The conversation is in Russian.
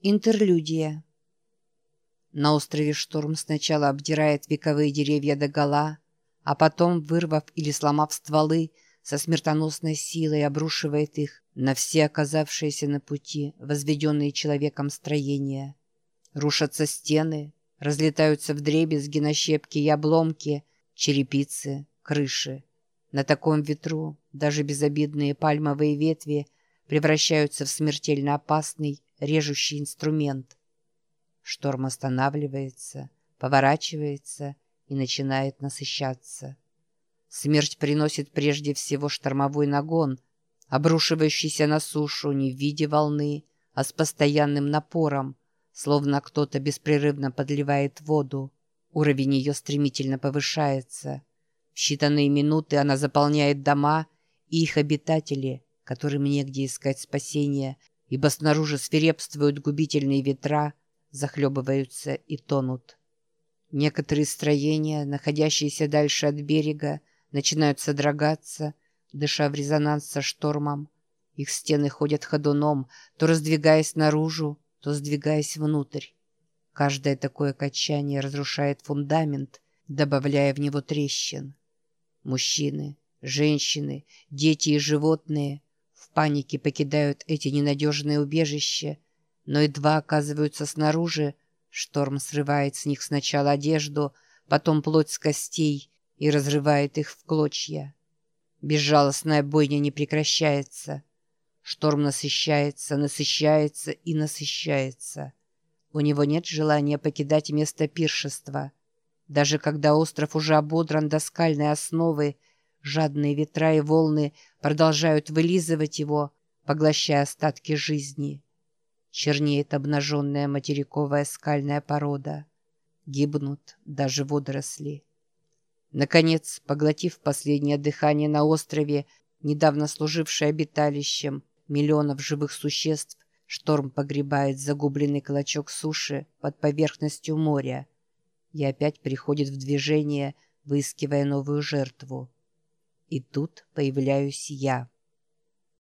Интерлюдия. На острове шторм сначала обдирает вековые деревья догола, а потом, вырвав или сломав стволы, со смертоносной силой обрушивает их на все оказавшиеся на пути возведенные человеком строения. Рушатся стены, разлетаются вдребезги на щепки и обломки, черепицы, крыши. На таком ветру даже безобидные пальмовые ветви превращаются в смертельно опасный режущий инструмент. Шторм останавливается, поворачивается и начинает насыщаться. Смерть приносит прежде всего штормовой нагон, обрушивающийся на сушу не в виде волны, а с постоянным напором, словно кто-то беспрерывно подливает воду. Уровень ее стремительно повышается. В считанные минуты она заполняет дома и их обитатели, которым негде искать спасения, ибо снаружи свирепствуют губительные ветра, захлебываются и тонут. Некоторые строения, находящиеся дальше от берега, начинают содрогаться, дыша в резонанс со штормом. Их стены ходят ходуном, то раздвигаясь наружу, то сдвигаясь внутрь. Каждое такое качание разрушает фундамент, добавляя в него трещин. Мужчины, женщины, дети и животные в панике покидают эти ненадежные убежища, но едва оказываются снаружи, шторм срывает с них сначала одежду, потом плоть с костей и разрывает их в клочья. Безжалостная бойня не прекращается. Шторм насыщается, насыщается и насыщается. У него нет желания покидать место пиршества. Даже когда остров уже ободран до скальной основы, Жадные ветра и волны продолжают вылизывать его, поглощая остатки жизни. Чернеет обнаженная материковая скальная порода. Гибнут даже водоросли. Наконец, поглотив последнее дыхание на острове, недавно служившее обиталищем миллионов живых существ, шторм погребает загубленный клочок суши под поверхностью моря и опять приходит в движение, выискивая новую жертву. И тут появляюсь я.